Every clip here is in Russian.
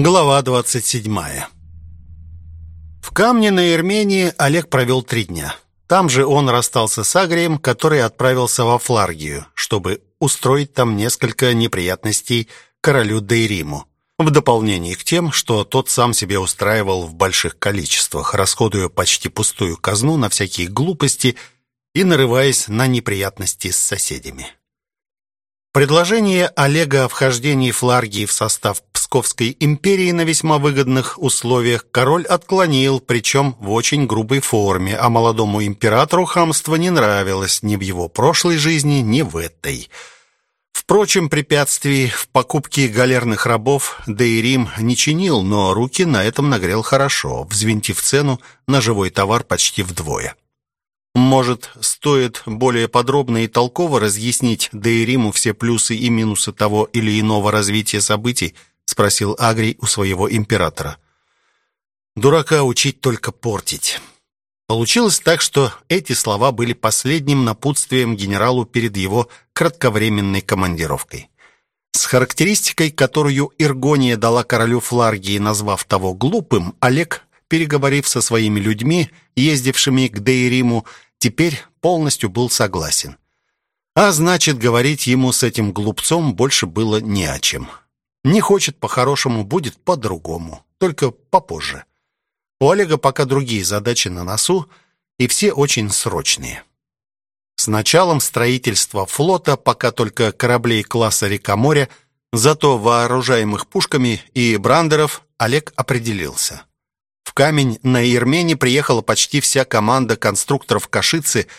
Глава 27. В Камне на Ирмении Олег провел три дня. Там же он расстался с Агрием, который отправился во Фларгию, чтобы устроить там несколько неприятностей королю Дейриму. В дополнение к тем, что тот сам себе устраивал в больших количествах, расходуя почти пустую казну на всякие глупости и нарываясь на неприятности с соседями. Предложение Олега о вхождении Фларгии в состав Псковской империи на весьма выгодных условиях король отклонил, причем в очень грубой форме, а молодому императору хамство не нравилось ни в его прошлой жизни, ни в этой. Впрочем, препятствий в покупке галерных рабов Дейрим не чинил, но руки на этом нагрел хорошо, взвинтив цену на живой товар почти вдвое. Может, стоит более подробно и толково разъяснить Дейриму все плюсы и минусы того или иного развития событий, спросил Агрий у своего императора. Дурака учить только портить. Получилось так, что эти слова были последним напутствием генералу перед его кратковременной командировкой. С характеристикой, которую Иргония дала королю Фларгии, назвав того глупым, Олег, переговорив со своими людьми, ездившими к Дейриму, теперь полностью был согласен. А значит, говорить ему с этим глупцом больше было не о чем. Не хочет по-хорошему, будет по-другому, только попозже. У Олега пока другие задачи на носу, и все очень срочные. С началом строительства флота пока только кораблей класса «Река-море», зато вооружаемых пушками и брандеров Олег определился. Камень на Ермени приехала почти вся команда конструкторов Кашицы –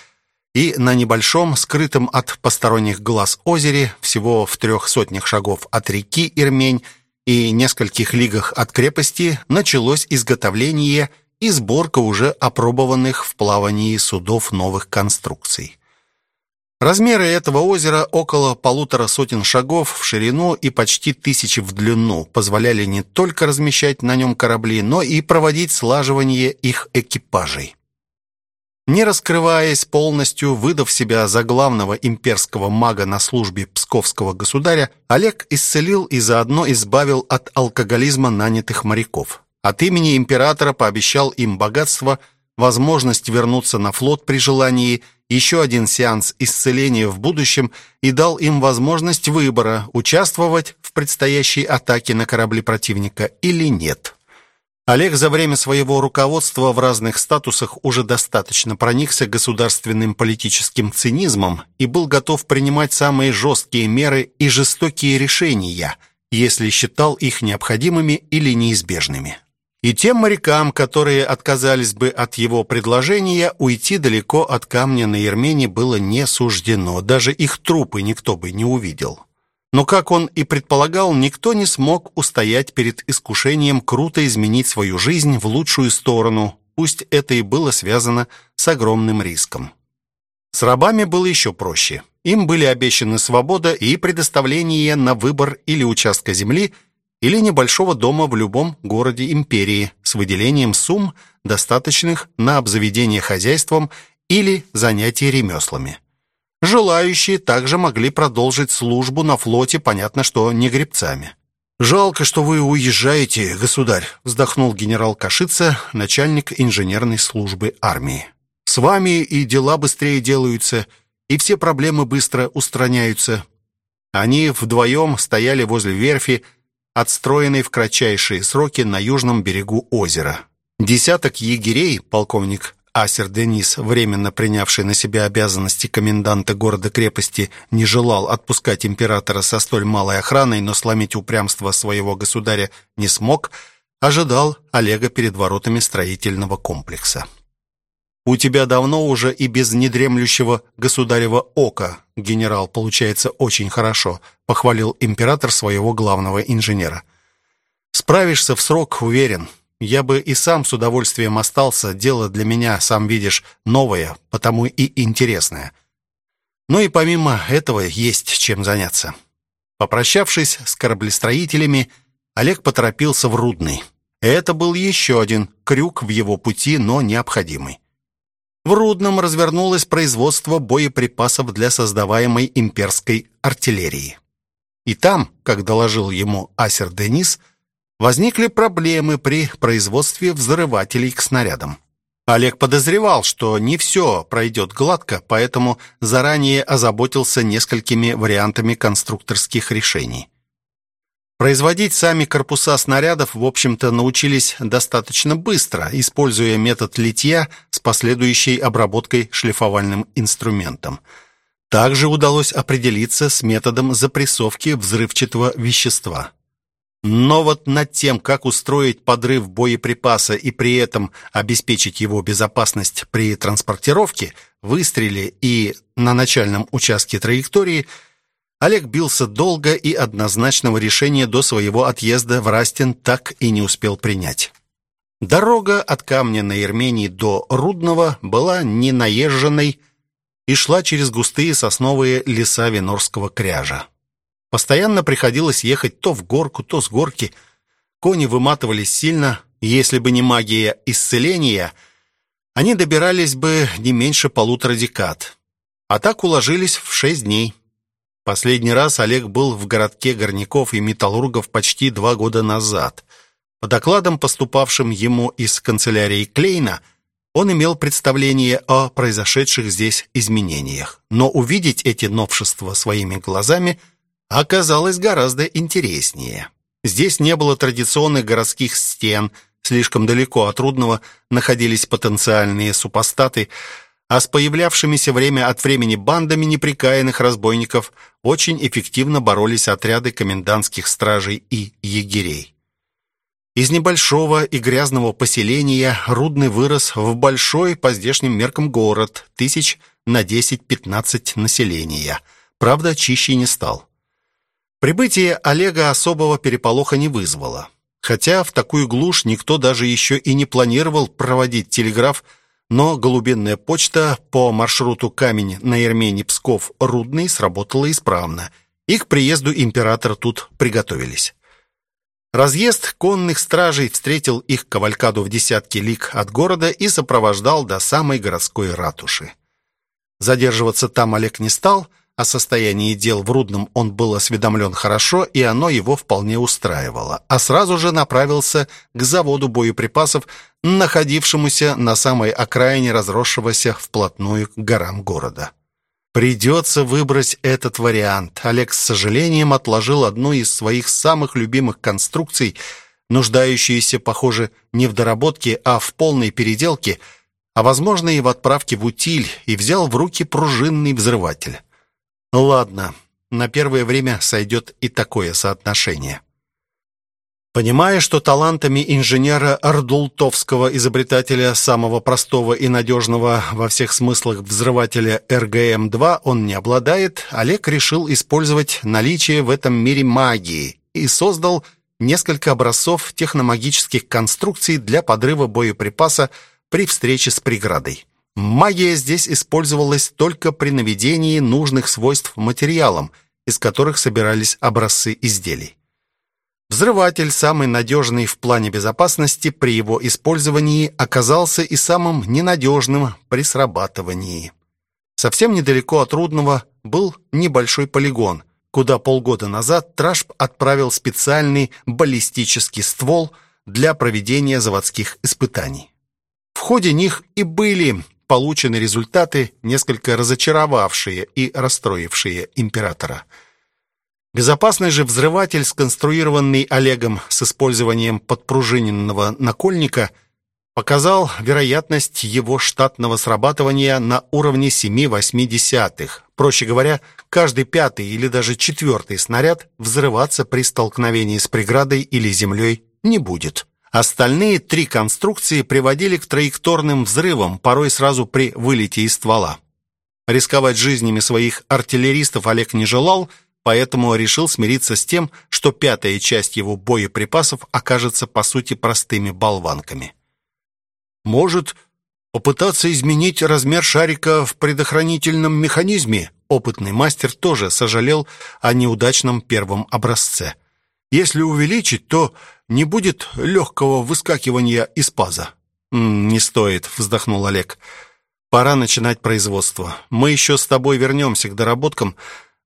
и на небольшом, скрытом от посторонних глаз озере, всего в трех сотнях шагов от реки Ирмень и нескольких лигах от крепости, началось изготовление и сборка уже опробованных в плавании судов новых конструкций. Размеры этого озера около полутора сотен шагов в ширину и почти тысячи в длину позволяли не только размещать на нем корабли, но и проводить слаживание их экипажей. Не раскрываясь полностью, выдав себя за главного имперского мага на службе псковского государя, Олег исцелил и заодно избавил от алкоголизма нанятых моряков. От имени императора пообещал им богатство, возможность вернуться на флот при желании, еще один сеанс исцеления в будущем и дал им возможность выбора, участвовать в предстоящей атаке на корабли противника или нет. Олег за время своего руководства в разных статусах уже достаточно проникся государственным политическим цинизмом и был готов принимать самые жесткие меры и жестокие решения, если считал их необходимыми или неизбежными. И тем морякам, которые отказались бы от его предложения, уйти далеко от камня на Ермене было не суждено, даже их трупы никто бы не увидел. Но, как он и предполагал, никто не смог устоять перед искушением круто изменить свою жизнь в лучшую сторону, пусть это и было связано с огромным риском. С рабами было еще проще. Им были обещаны свобода и предоставление на выбор или участка земли, или небольшого дома в любом городе империи с выделением сумм, достаточных на обзаведение хозяйством или занятие ремеслами. Желающие также могли продолжить службу на флоте, понятно, что не гребцами. «Жалко, что вы уезжаете, государь», вздохнул генерал Кашица, начальник инженерной службы армии. «С вами и дела быстрее делаются, и все проблемы быстро устраняются». Они вдвоем стояли возле верфи, отстроенной в кратчайшие сроки на южном берегу озера. Десяток егерей, полковник Асер Денис, временно принявший на себя обязанности коменданта города-крепости, не желал отпускать императора со столь малой охраной, но сломить упрямство своего государя не смог, ожидал Олега перед воротами строительного комплекса. «У тебя давно уже и без недремлющего государева ока, генерал, получается очень хорошо», похвалил император своего главного инженера. «Справишься в срок, уверен». Я бы и сам с удовольствием остался, дело для меня, сам видишь, новое, потому и интересное. Ну и помимо этого есть чем заняться. Попрощавшись с кораблестроителями, Олег поторопился в Рудный. Это был еще один крюк в его пути, но необходимый. В Рудном развернулось производство боеприпасов для создаваемой имперской артиллерии. И там, как доложил ему Асер Денис, возникли проблемы при производстве взрывателей к снарядам. Олег подозревал, что не все пройдет гладко, поэтому заранее озаботился несколькими вариантами конструкторских решений. Производить сами корпуса снарядов, в общем-то, научились достаточно быстро, используя метод литья с последующей обработкой шлифовальным инструментом. Также удалось определиться с методом запрессовки взрывчатого вещества. Но вот над тем, как устроить подрыв боеприпаса и при этом обеспечить его безопасность при транспортировке, выстреле и на начальном участке траектории, Олег бился долго и однозначного решения до своего отъезда в Растин так и не успел принять. Дорога от камня на Ермении до Рудного была ненаезженной и шла через густые сосновые леса Венорского кряжа. Постоянно приходилось ехать то в горку, то с горки. Кони выматывались сильно. Если бы не магия исцеления, они добирались бы не меньше полутора декад. А так уложились в шесть дней. Последний раз Олег был в городке горняков и металлургов почти два года назад. По докладам, поступавшим ему из канцелярии Клейна, он имел представление о произошедших здесь изменениях. Но увидеть эти новшества своими глазами – оказалось гораздо интереснее. Здесь не было традиционных городских стен, слишком далеко от Рудного находились потенциальные супостаты, а с появлявшимися время от времени бандами неприкаянных разбойников очень эффективно боролись отряды комендантских стражей и егерей. Из небольшого и грязного поселения Рудный вырос в большой по здешним меркам город, тысяч на 10-15 населения. Правда, чище не стал. Прибытие Олега особого переполоха не вызвало. Хотя в такую глушь никто даже еще и не планировал проводить телеграф, но голубинная почта по маршруту Камень на Ермени-Псков-Рудный сработала исправно. И к приезду императора тут приготовились. Разъезд конных стражей встретил их кавалькаду в десятки лиг от города и сопровождал до самой городской ратуши. Задерживаться там Олег не стал – о состоянии дел в Рудном он был осведомлен хорошо, и оно его вполне устраивало, а сразу же направился к заводу боеприпасов, находившемуся на самой окраине разросшегося вплотную к горам города. Придется выбрать этот вариант. Олег с сожалением отложил одну из своих самых любимых конструкций, нуждающуюся, похоже, не в доработке, а в полной переделке, а, возможно, и в отправке в утиль, и взял в руки пружинный взрыватель. Ладно, на первое время сойдет и такое соотношение. Понимая, что талантами инженера Ардултовского изобретателя самого простого и надежного во всех смыслах взрывателя РГМ-2 он не обладает, Олег решил использовать наличие в этом мире магии и создал несколько образцов техномагических конструкций для подрыва боеприпаса при встрече с преградой. Магия здесь использовалась только при наведении нужных свойств материалам, из которых собирались образцы изделий. Взрыватель, самый надежный в плане безопасности при его использовании, оказался и самым ненадежным при срабатывании. Совсем недалеко от Рудного был небольшой полигон, куда полгода назад Трашп отправил специальный баллистический ствол для проведения заводских испытаний. В ходе них и были получены результаты, несколько разочаровавшие и расстроившие императора. Безопасный же взрыватель, сконструированный Олегом с использованием подпружиненного накольника, показал вероятность его штатного срабатывания на уровне 7,8. Проще говоря, каждый пятый или даже четвертый снаряд взрываться при столкновении с преградой или землей не будет. Остальные три конструкции приводили к траекторным взрывам, порой сразу при вылете из ствола. Рисковать жизнями своих артиллеристов Олег не желал, поэтому решил смириться с тем, что пятая часть его боеприпасов окажется по сути простыми болванками. Может, попытаться изменить размер шарика в предохранительном механизме? Опытный мастер тоже сожалел о неудачном первом образце. Если увеличить, то не будет легкого выскакивания из паза. «Не стоит», — вздохнул Олег. «Пора начинать производство. Мы еще с тобой вернемся к доработкам,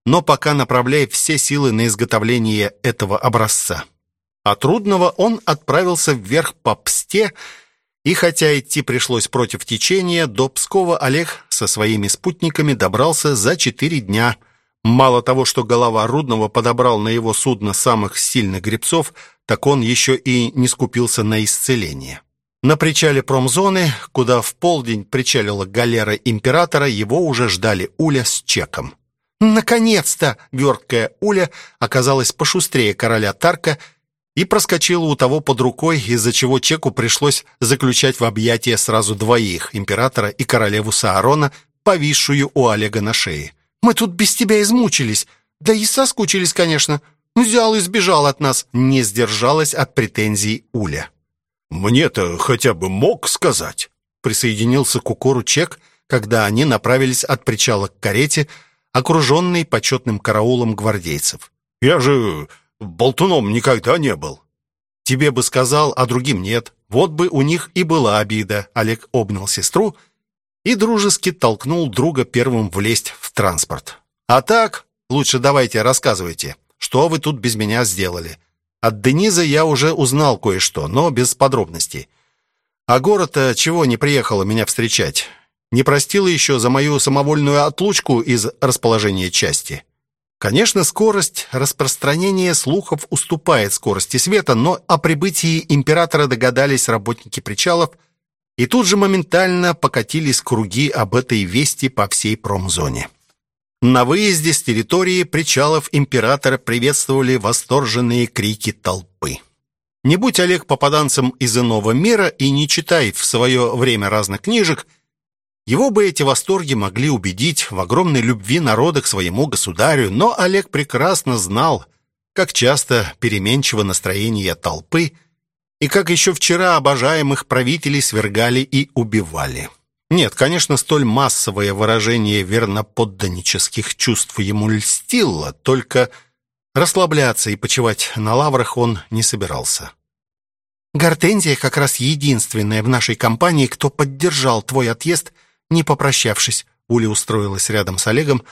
но пока направляй все силы на изготовление этого образца». А Трудного он отправился вверх по Псте, и хотя идти пришлось против течения, до Пскова Олег со своими спутниками добрался за четыре дня. Мало того, что голова Рудного подобрал на его судно самых сильных гребцов, так он еще и не скупился на исцеление. На причале промзоны, куда в полдень причалила галера императора, его уже ждали Уля с чеком. Наконец-то верткая Уля оказалась пошустрее короля Тарка и проскочила у того под рукой, из-за чего чеку пришлось заключать в объятия сразу двоих, императора и королеву Саарона, повисшую у Олега на шее. «Мы тут без тебя измучились, да и соскучились, конечно. Взял и сбежал от нас», не сдержалась от претензий Уля. «Мне-то хотя бы мог сказать», — присоединился к укору Чек, когда они направились от причала к карете, окруженной почетным караулом гвардейцев. «Я же болтуном никогда не был». «Тебе бы сказал, а другим нет. Вот бы у них и была обида». Олег обнял сестру и дружески толкнул друга первым влезть в транспорт. «А так, лучше давайте рассказывайте, что вы тут без меня сделали. От Дениза я уже узнал кое-что, но без подробностей. А город-то чего не приехала меня встречать? Не простила еще за мою самовольную отлучку из расположения части. Конечно, скорость распространения слухов уступает скорости света, но о прибытии императора догадались работники причалов, и тут же моментально покатились круги об этой вести по всей промзоне. На выезде с территории причалов императора приветствовали восторженные крики толпы. Не будь Олег попаданцем из иного мира и не читает в свое время разных книжек, его бы эти восторги могли убедить в огромной любви народа к своему государю, но Олег прекрасно знал, как часто переменчиво настроение толпы и как еще вчера обожаемых правителей свергали и убивали. Нет, конечно, столь массовое выражение верноподданнических чувств ему льстило, только расслабляться и почивать на лаврах он не собирался. Гортензия как раз единственная в нашей компании, кто поддержал твой отъезд, не попрощавшись. Уля устроилась рядом с Олегом,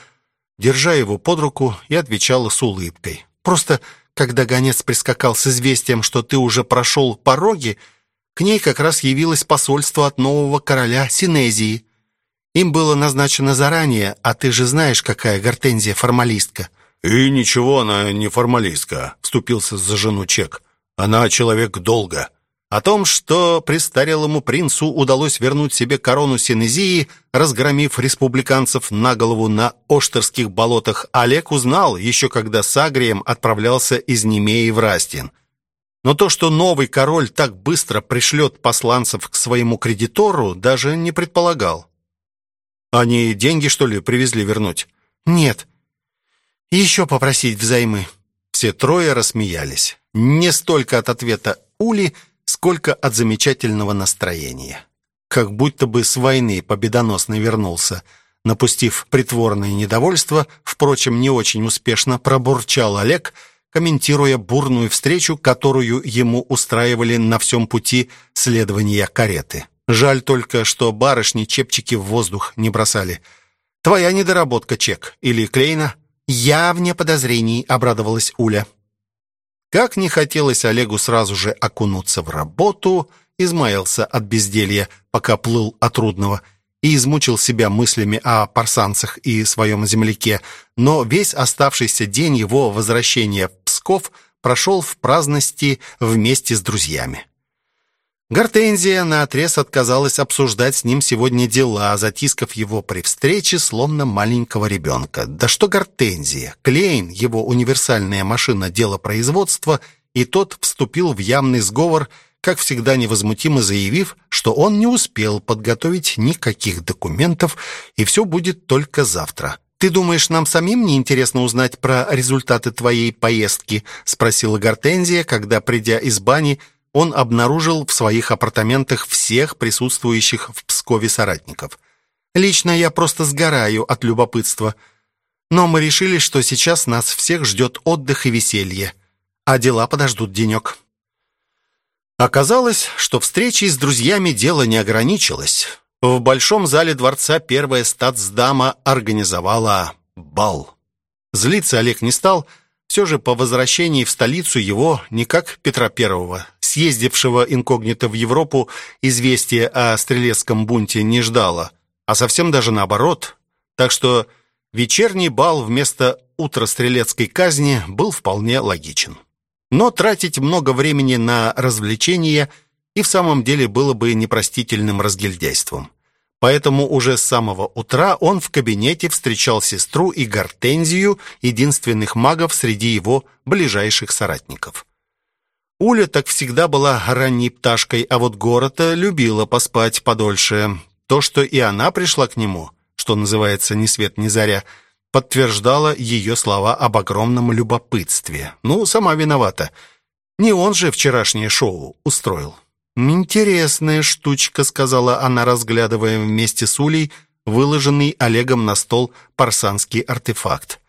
держа его под руку и отвечала с улыбкой. Просто когда гонец прискакал с известием, что ты уже прошел пороги, к ней как раз явилось посольство от нового короля Синезии. Им было назначено заранее, а ты же знаешь, какая Гортензия формалистка». «И ничего она не формалистка», — вступился за жену Чек. «Она человек долго». О том, что престарелому принцу удалось вернуть себе корону Синезии, разгромив республиканцев на голову на Оштерских болотах, Олег узнал еще когда с Агрием отправлялся из Немеи в Растин. Но то, что новый король так быстро пришлет посланцев к своему кредитору, даже не предполагал. Они деньги, что ли, привезли вернуть? Нет. Еще попросить взаймы. Все трое рассмеялись. Не столько от ответа Ули, сколько от замечательного настроения. Как будто бы с войны победоносно вернулся. Напустив притворное недовольство, впрочем, не очень успешно пробурчал Олег – комментируя бурную встречу, которую ему устраивали на всем пути следования кареты. Жаль только, что барышни чепчики в воздух не бросали. «Твоя недоработка, Чек. Или Клейна?» «Я вне подозрений», — обрадовалась Уля. Как не хотелось Олегу сразу же окунуться в работу, измаялся от безделья, пока плыл от трудного, и измучил себя мыслями о парсанцах и своем земляке, но весь оставшийся день его возвращения Псков прошел в праздности вместе с друзьями. Гортензия наотрез отказалась обсуждать с ним сегодня дела, затискав его при встрече, словно маленького ребенка. Да что Гортензия? Клейн, его универсальная машина делопроизводства, и тот вступил в явный сговор, как всегда невозмутимо заявив, что он не успел подготовить никаких документов, и все будет только завтра. «Ты думаешь, нам самим не интересно узнать про результаты твоей поездки?» — спросила Гортензия, когда, придя из бани, он обнаружил в своих апартаментах всех присутствующих в Пскове соратников. «Лично я просто сгораю от любопытства. Но мы решили, что сейчас нас всех ждет отдых и веселье, а дела подождут денек». Оказалось, что встречей с друзьями дело не ограничилось. В большом зале дворца первая статсдама организовала бал. Злиться Олег не стал, Все же по возвращении в столицу его, не как Петра Первого, съездившего инкогнито в Европу, известие о стрелецком бунте не ждало, а совсем даже наоборот. Так что вечерний бал вместо утрострелецкой казни был вполне логичен. Но тратить много времени на развлечения и в самом деле было бы непростительным разгильдяйством. Поэтому уже с самого утра он в кабинете встречал сестру и Гортензию, единственных магов среди его ближайших соратников. Уля так всегда была ранней пташкой, а вот Горота любила поспать подольше. То, что и она пришла к нему, что называется «ни свет ни заря», подтверждало ее слова об огромном любопытстве. Ну, сама виновата. Не он же вчерашнее шоу устроил. «Интересная штучка», — сказала она, разглядывая вместе с Улей выложенный Олегом на стол парсанский артефакт.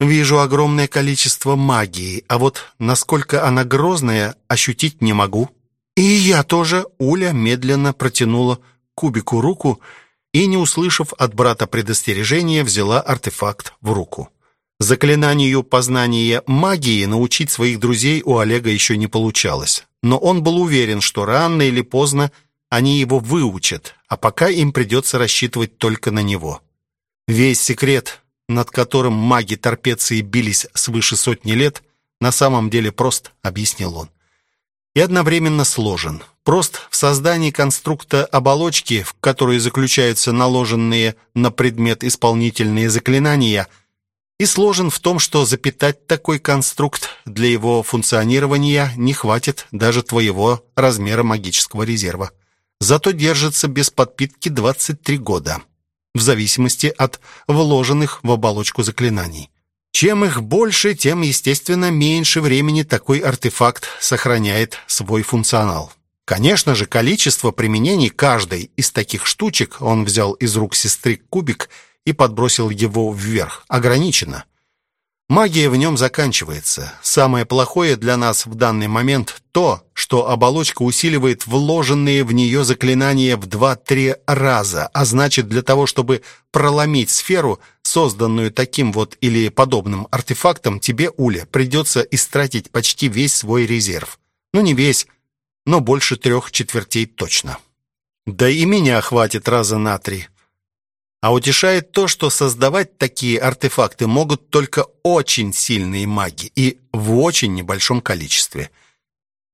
«Вижу огромное количество магии, а вот насколько она грозная, ощутить не могу». «И я тоже», — Уля медленно протянула кубику руку и, не услышав от брата предостережения, взяла артефакт в руку. Заклинанию познания магии научить своих друзей у Олега еще не получалось но он был уверен, что рано или поздно они его выучат, а пока им придется рассчитывать только на него. Весь секрет, над которым маги торпеции бились свыше сотни лет, на самом деле прост, объяснил он. И одновременно сложен. Прост в создании конструкта оболочки, в которой заключаются наложенные на предмет исполнительные заклинания – и сложен в том, что запитать такой конструкт для его функционирования не хватит даже твоего размера магического резерва. Зато держится без подпитки 23 года, в зависимости от вложенных в оболочку заклинаний. Чем их больше, тем, естественно, меньше времени такой артефакт сохраняет свой функционал. Конечно же, количество применений каждой из таких штучек, он взял из рук сестры кубик – и подбросил его вверх. Ограничено. Магия в нем заканчивается. Самое плохое для нас в данный момент то, что оболочка усиливает вложенные в нее заклинания в 2-3 раза, а значит, для того, чтобы проломить сферу, созданную таким вот или подобным артефактом, тебе, Уля, придется истратить почти весь свой резерв. Ну, не весь, но больше трех четвертей точно. Да и меня хватит раза на три. А утешает то, что создавать такие артефакты могут только очень сильные маги и в очень небольшом количестве.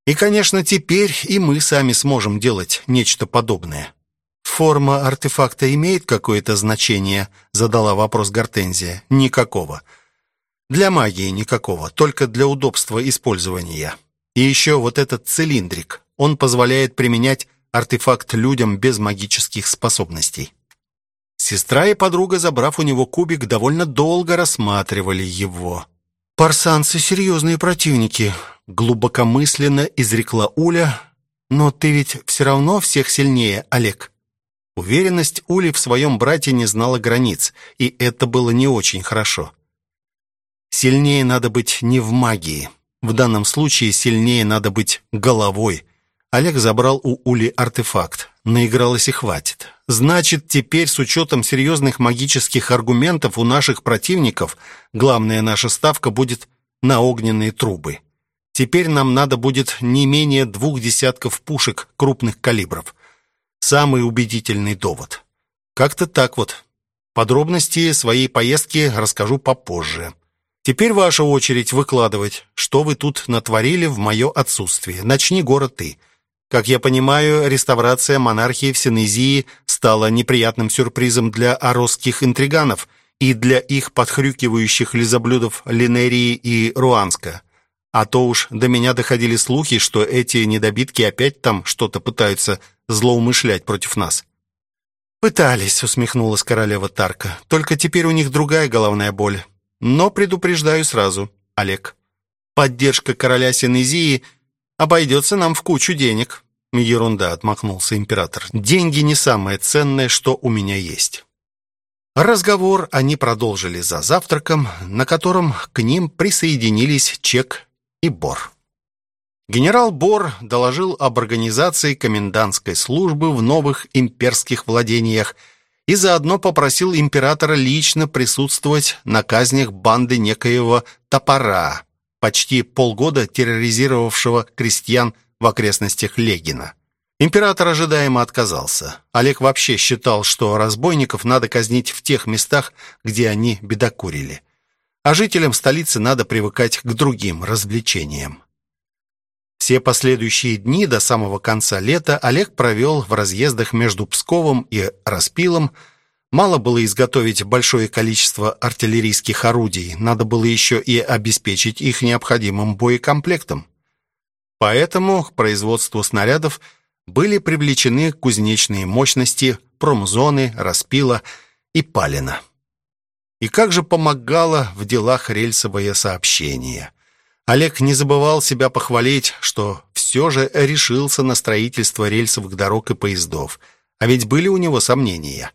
И, конечно, теперь и мы сами сможем делать нечто подобное. «Форма артефакта имеет какое-то значение?» задала вопрос Гортензия. «Никакого. Для магии никакого, только для удобства использования. И еще вот этот цилиндрик. Он позволяет применять артефакт людям без магических способностей». Сестра и подруга, забрав у него кубик, довольно долго рассматривали его. «Парсанцы — серьезные противники», — глубокомысленно изрекла Уля. «Но ты ведь все равно всех сильнее, Олег». Уверенность Ули в своем брате не знала границ, и это было не очень хорошо. Сильнее надо быть не в магии. В данном случае сильнее надо быть головой. Олег забрал у Ули артефакт. Наигралось и хватит. Значит, теперь с учетом серьезных магических аргументов у наших противников главная наша ставка будет на огненные трубы. Теперь нам надо будет не менее двух десятков пушек крупных калибров. Самый убедительный довод. Как-то так вот. Подробности своей поездки расскажу попозже. Теперь ваша очередь выкладывать, что вы тут натворили в мое отсутствие. Начни город ты. Как я понимаю, реставрация монархии в Синезии стала неприятным сюрпризом для оросских интриганов и для их подхрюкивающих лизоблюдов Линерии и Руанска. А то уж до меня доходили слухи, что эти недобитки опять там что-то пытаются злоумышлять против нас. «Пытались», — усмехнулась королева Тарка. «Только теперь у них другая головная боль. Но предупреждаю сразу, Олег. Поддержка короля Синезии — обойдется нам в кучу денег». «Ерунда», — отмахнулся император. «Деньги не самое ценное, что у меня есть». Разговор они продолжили за завтраком, на котором к ним присоединились Чек и Бор. Генерал Бор доложил об организации комендантской службы в новых имперских владениях и заодно попросил императора лично присутствовать на казнях банды некоего топора, почти полгода терроризировавшего крестьян в окрестностях Легина. Император ожидаемо отказался. Олег вообще считал, что разбойников надо казнить в тех местах, где они бедокурили. А жителям столицы надо привыкать к другим развлечениям. Все последующие дни до самого конца лета Олег провел в разъездах между Псковом и Распилом. Мало было изготовить большое количество артиллерийских орудий, надо было еще и обеспечить их необходимым боекомплектом. Поэтому к производству снарядов были привлечены кузнечные мощности промзоны, Распила и Палина. И как же помогало в делах рельсовое сообщение. Олег не забывал себя похвалить, что все же решился на строительство рельсовых дорог и поездов. А ведь были у него сомнения.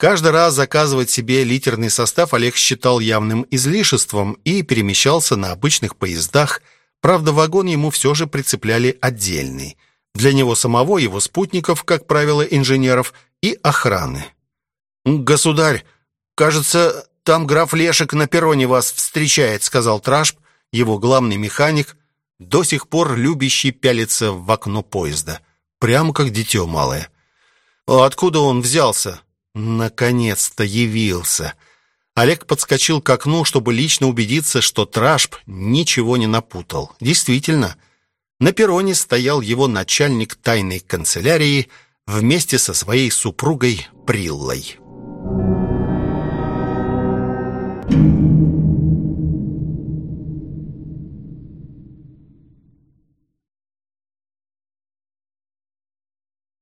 Каждый раз заказывать себе литерный состав Олег считал явным излишеством и перемещался на обычных поездах. Правда, вагон ему все же прицепляли отдельный. Для него самого, его спутников, как правило, инженеров и охраны. «Государь, «Кажется, там граф Лешек на перроне вас встречает», — сказал Трашп, его главный механик, до сих пор любящий пялиться в окно поезда. Прямо как дитё малое. «А откуда он взялся?» Наконец-то явился. Олег подскочил к окну, чтобы лично убедиться, что Трашп ничего не напутал. Действительно, на перроне стоял его начальник тайной канцелярии вместе со своей супругой Приллой. Thank you.